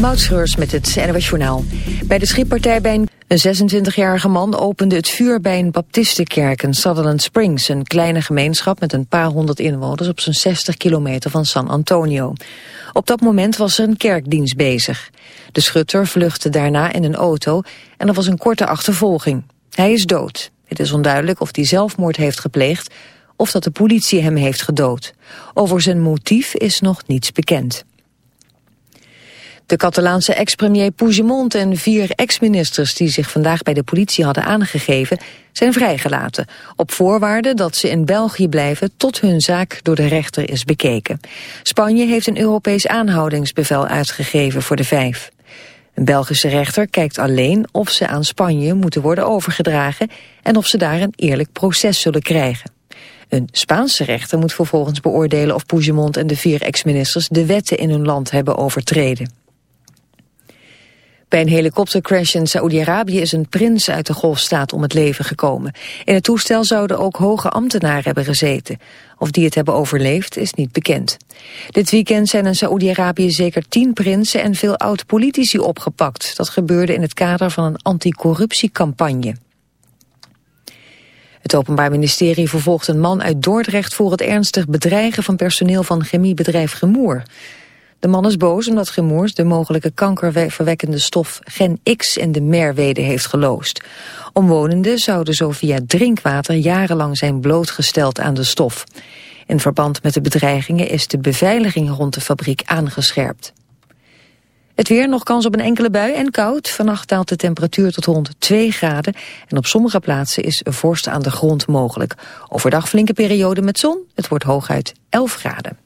Moutschreurs met het NWS Journaal. Bij de schietpartij bij een 26-jarige man opende het vuur bij een baptistenkerk in Sutherland Springs, een kleine gemeenschap met een paar honderd inwoners op zo'n 60 kilometer van San Antonio. Op dat moment was er een kerkdienst bezig. De schutter vluchtte daarna in een auto en er was een korte achtervolging. Hij is dood. Het is onduidelijk of hij zelfmoord heeft gepleegd of dat de politie hem heeft gedood. Over zijn motief is nog niets bekend. De Catalaanse ex-premier Puigdemont en vier ex-ministers die zich vandaag bij de politie hadden aangegeven, zijn vrijgelaten, op voorwaarde dat ze in België blijven tot hun zaak door de rechter is bekeken. Spanje heeft een Europees aanhoudingsbevel uitgegeven voor de vijf. Een Belgische rechter kijkt alleen of ze aan Spanje moeten worden overgedragen en of ze daar een eerlijk proces zullen krijgen. Een Spaanse rechter moet vervolgens beoordelen of Puigdemont en de vier ex-ministers de wetten in hun land hebben overtreden. Bij een helikoptercrash in Saoedi-Arabië is een prins uit de golfstaat om het leven gekomen. In het toestel zouden ook hoge ambtenaren hebben gezeten. Of die het hebben overleefd is niet bekend. Dit weekend zijn in Saoedi-Arabië zeker tien prinsen en veel oud-politici opgepakt. Dat gebeurde in het kader van een anticorruptiecampagne. Het Openbaar Ministerie vervolgt een man uit Dordrecht voor het ernstig bedreigen van personeel van chemiebedrijf Gemoer. De man is boos omdat Gemoers de mogelijke kankerverwekkende stof Gen X in de Merwede heeft geloosd. Omwonenden zouden zo via drinkwater jarenlang zijn blootgesteld aan de stof. In verband met de bedreigingen is de beveiliging rond de fabriek aangescherpt. Het weer, nog kans op een enkele bui en koud. Vannacht daalt de temperatuur tot rond 2 graden. En op sommige plaatsen is vorst aan de grond mogelijk. Overdag flinke periode met zon. Het wordt hooguit 11 graden.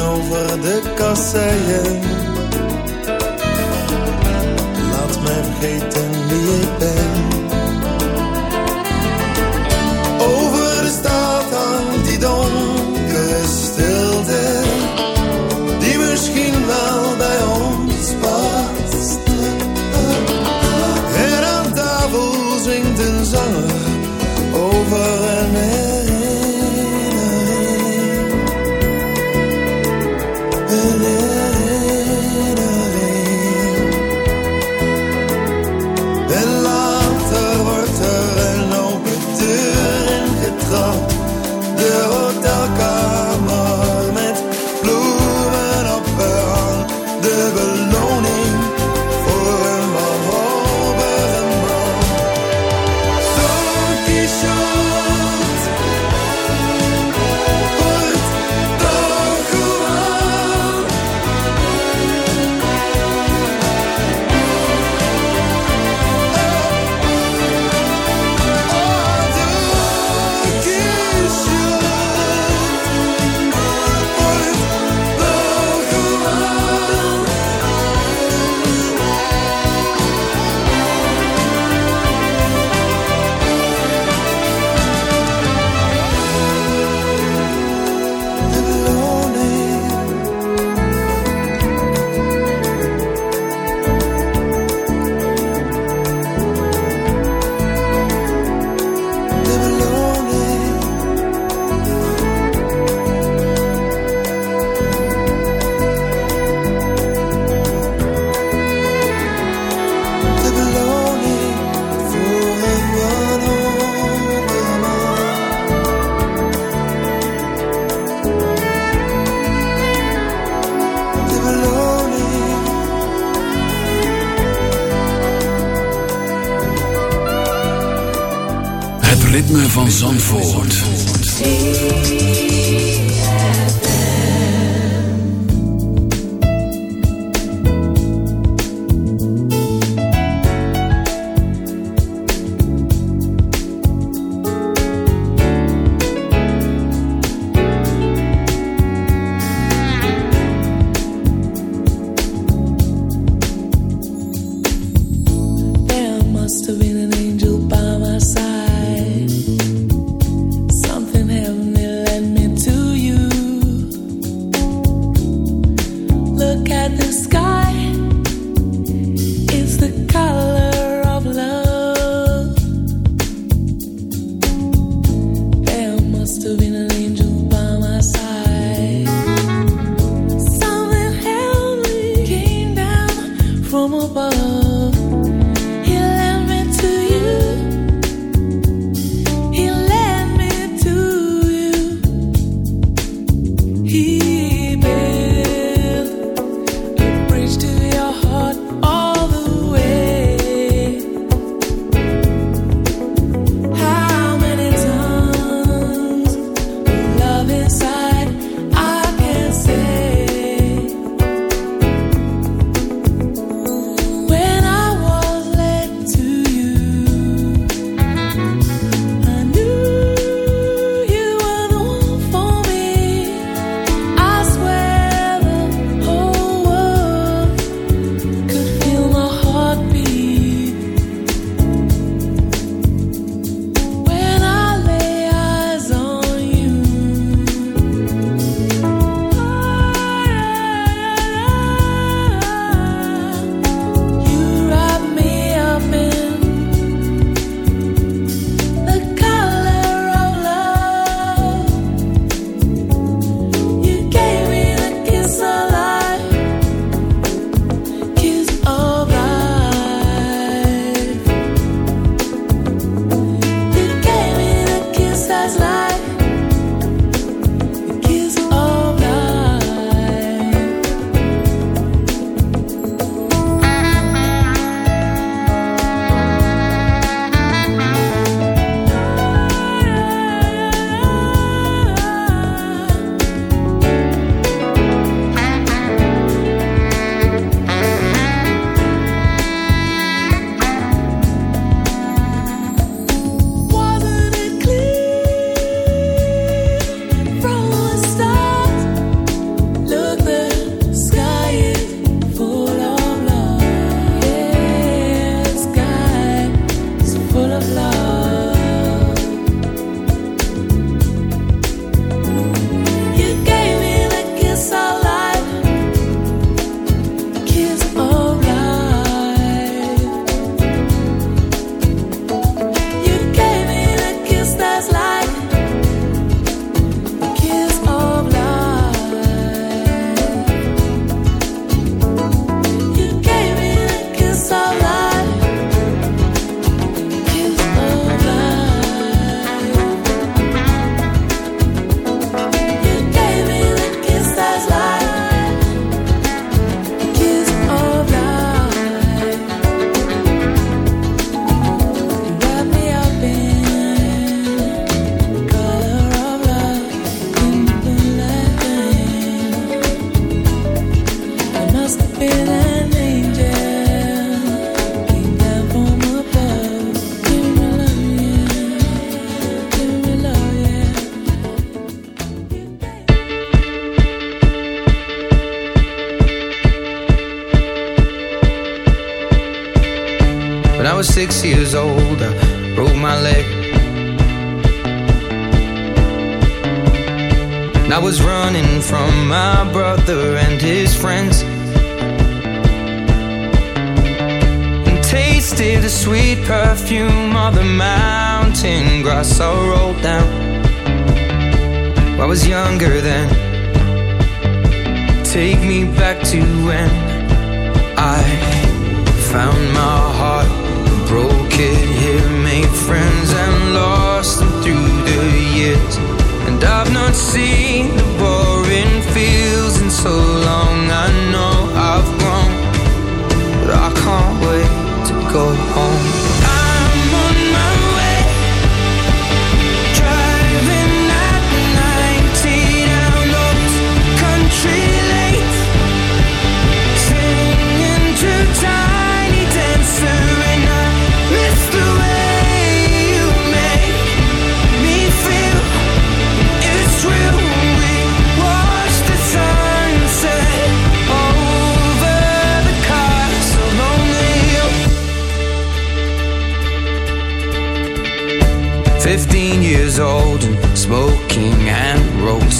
over de kasseien. Laat mij vergeten wie ik ben. Zandvoort.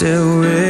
still remember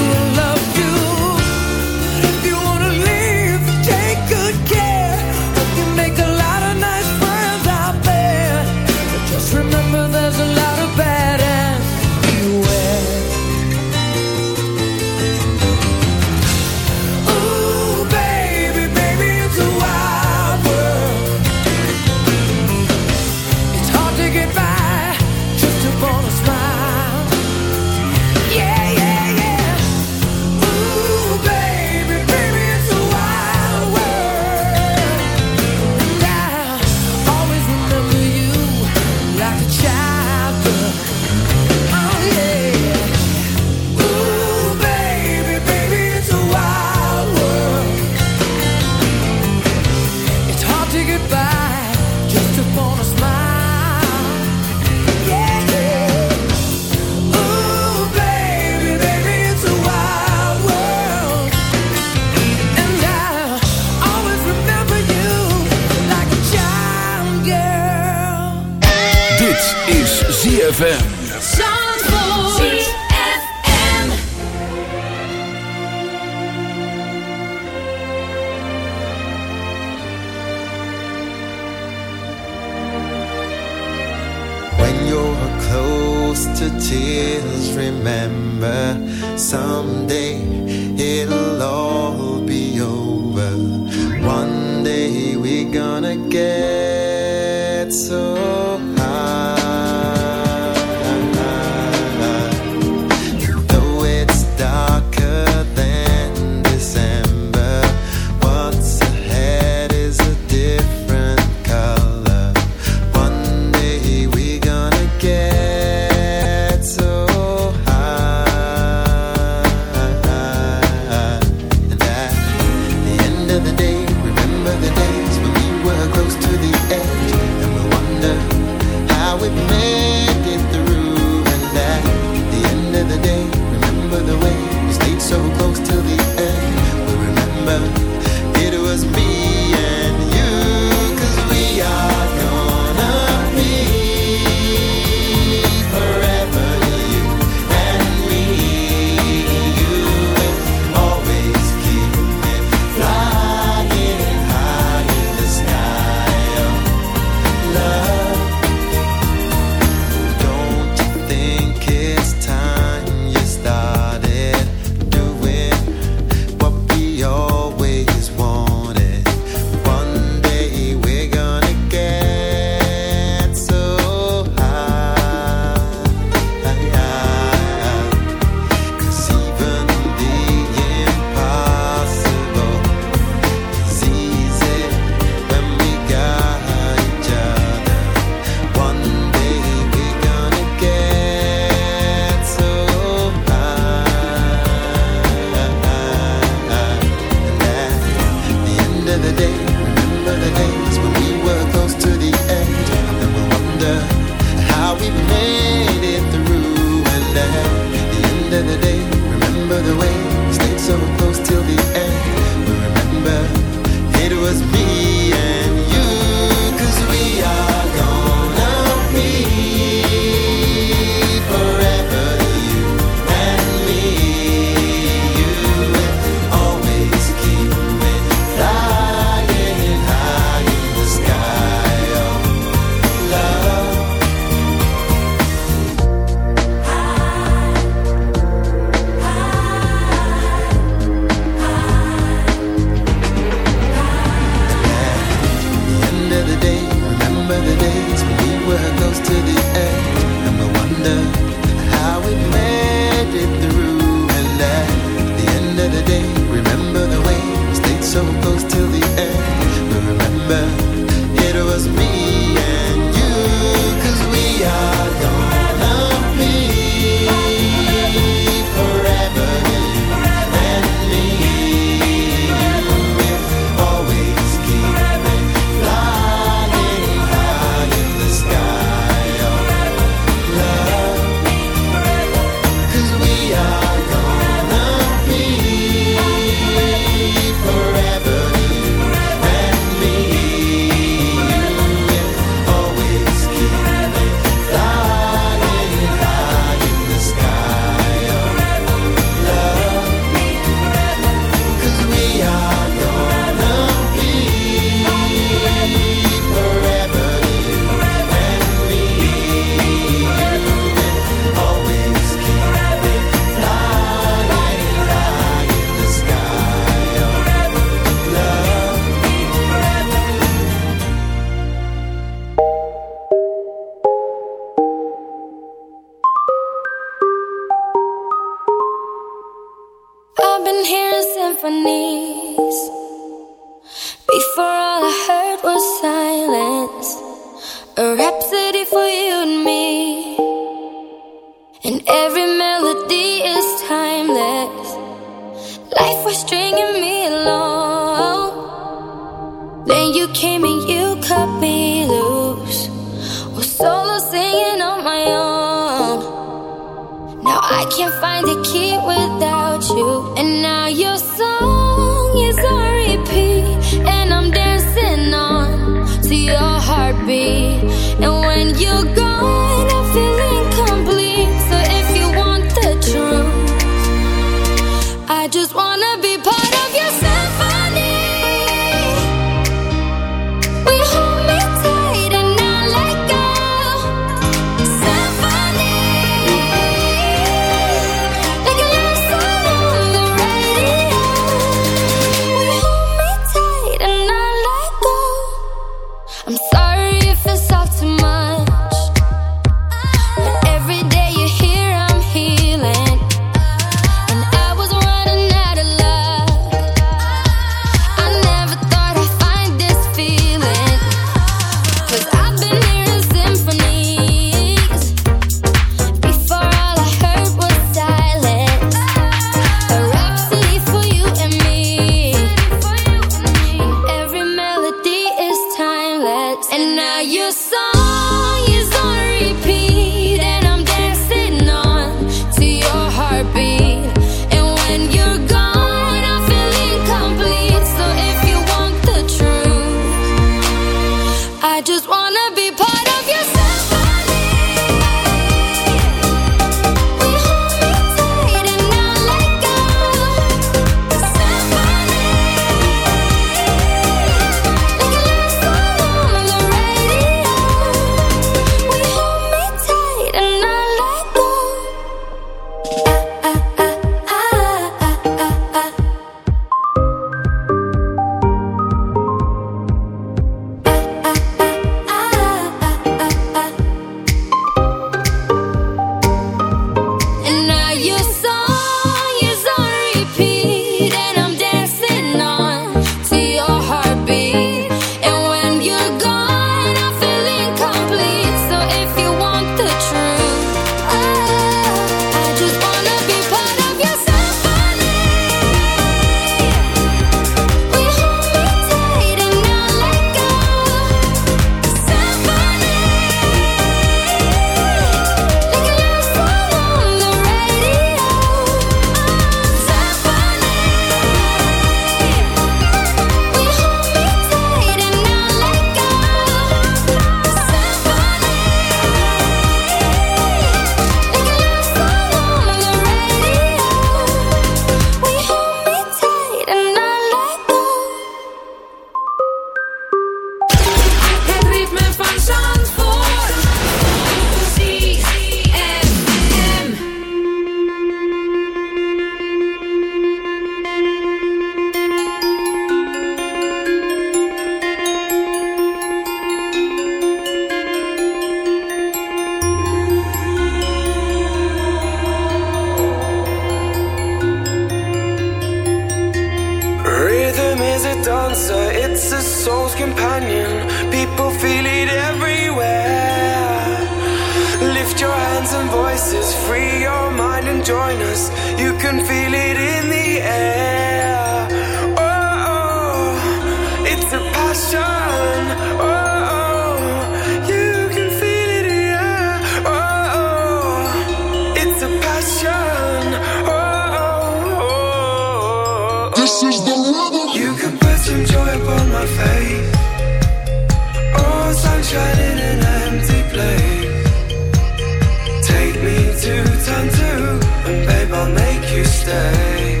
day.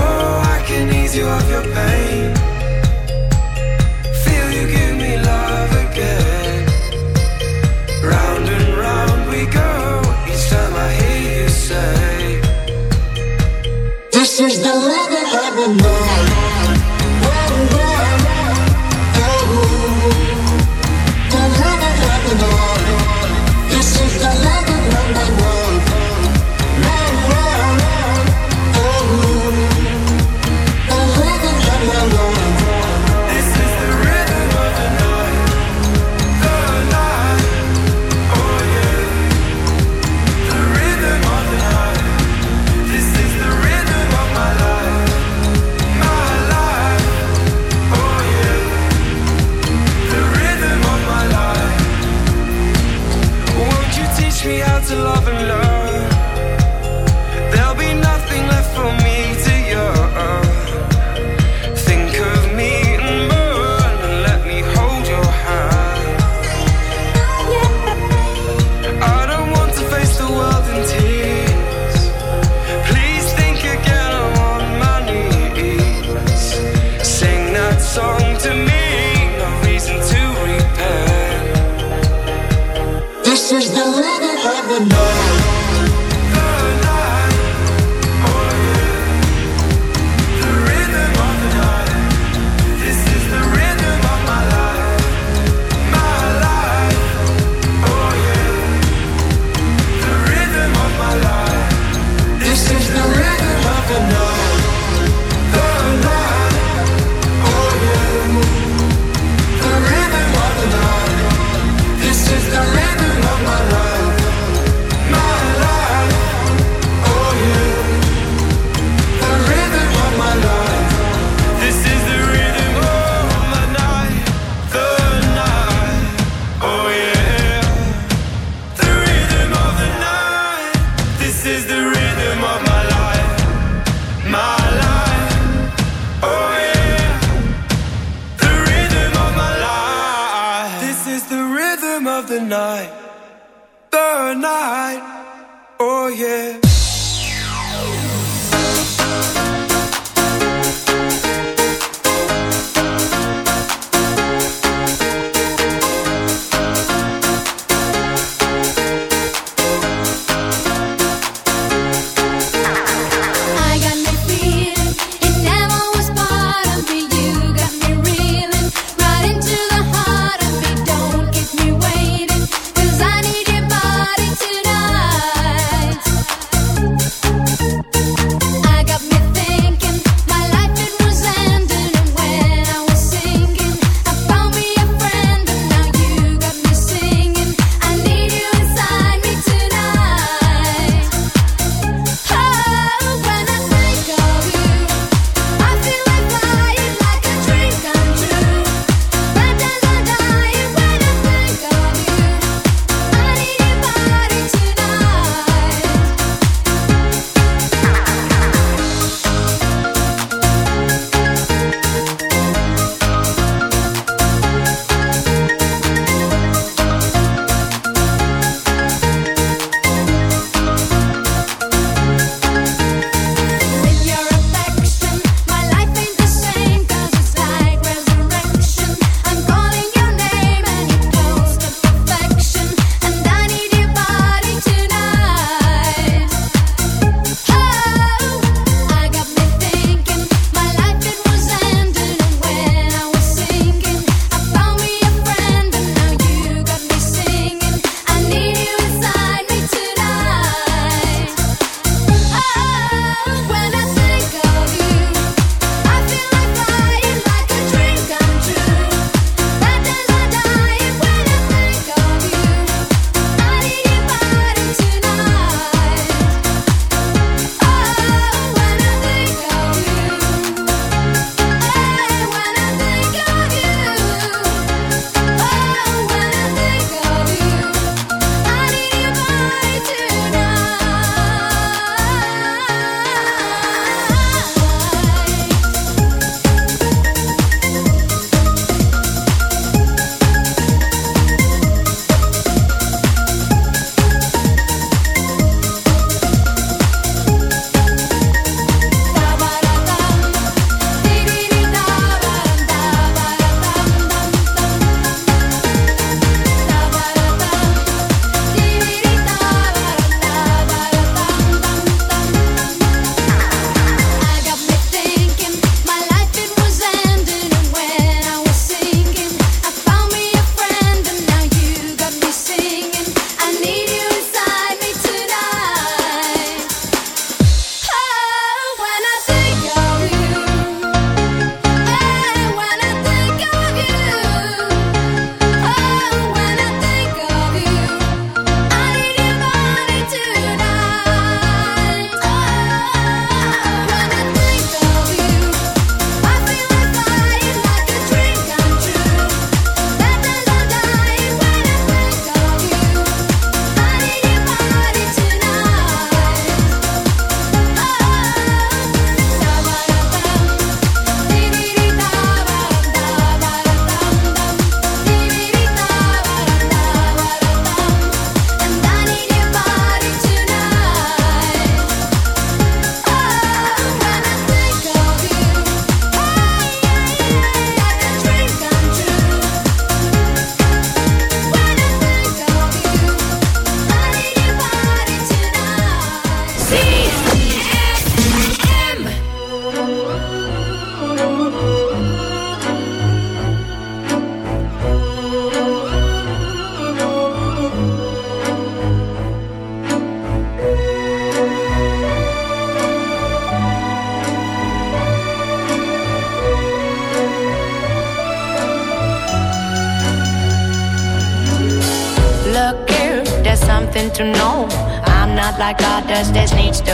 Oh, I can ease you of your pain. Feel you give me love again. Round and round we go. Each time I hear you say, This is the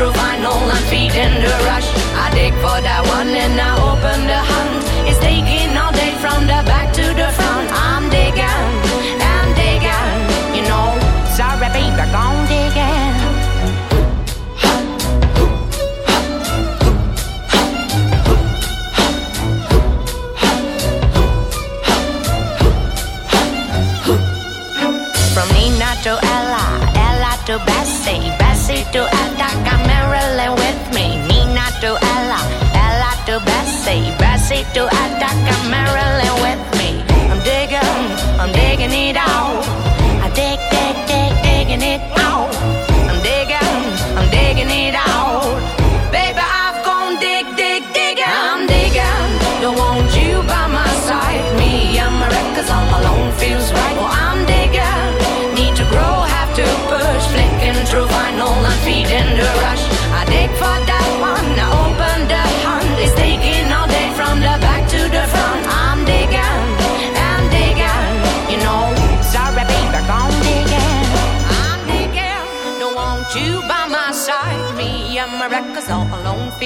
through vinyl and feeding the rush. I dig for that one and I open the hunt. It's taking all day from the back to Bessie to Attica, Marilyn with me. I'm digging, I'm digging it out. I dig, dig, dig, digging it out.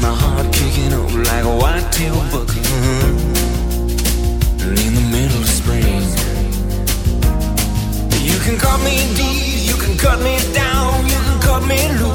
My heart kicking up like a white-tail buck. And in the middle of spring, you can cut me deep, you can cut me down, you can cut me loose.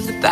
the back.